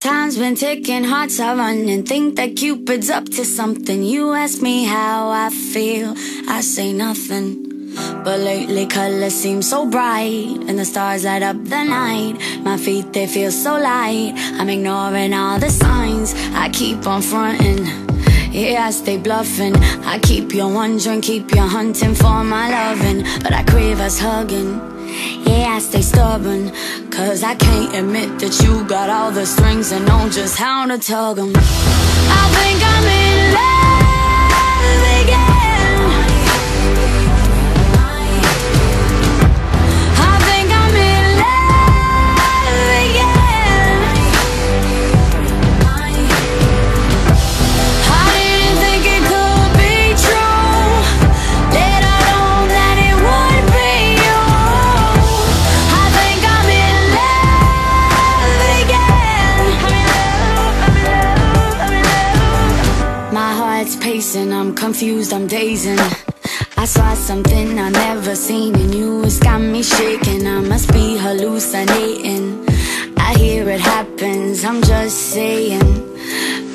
Time's been ticking, hearts are running. Think that Cupid's up to something. You ask me how I feel, I say nothing. But lately colors seem so bright And the stars light up the night. My feet, they feel so light. I'm ignoring all the signs. I keep on fronting. Yeah, I stay bluffing. I keep you wondering, keep you hunting for my loving. But I crave us hugging Yeah, I stay stubborn Cause I can't admit that you got all the strings And know just how to tug them I think I'm in love pacing, I'm confused, I'm dazing. I saw something I never seen in you. It's got me shaking, I must be hallucinating. I hear it happens, I'm just saying.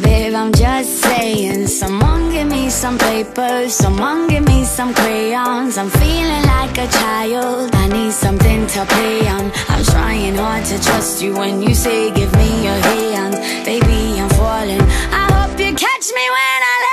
Babe, I'm just saying. Someone give me some paper Someone give me some crayons. I'm feeling like a child I need something to play on. I'm trying hard to trust you When you say give me your hand. Baby, I'm falling. I hope you catch me when I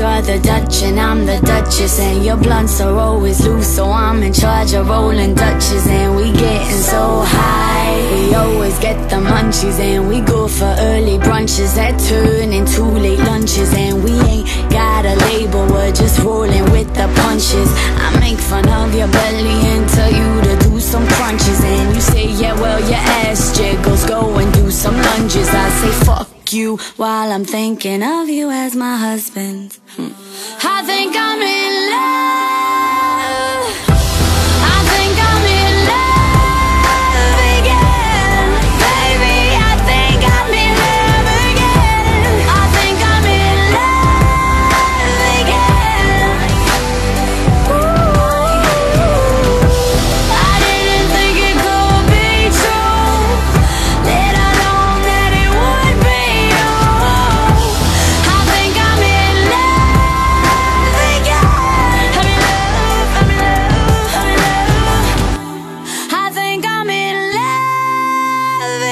you're the Dutch and I'm the Duchess And your blunts are always loose So I'm in charge of rolling Dutches And we getting so high. We always get the munchies And we go for early brunches That turn into late lunches you while I'm thinking of you as my husband. Hmm. I think I'm in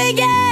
again.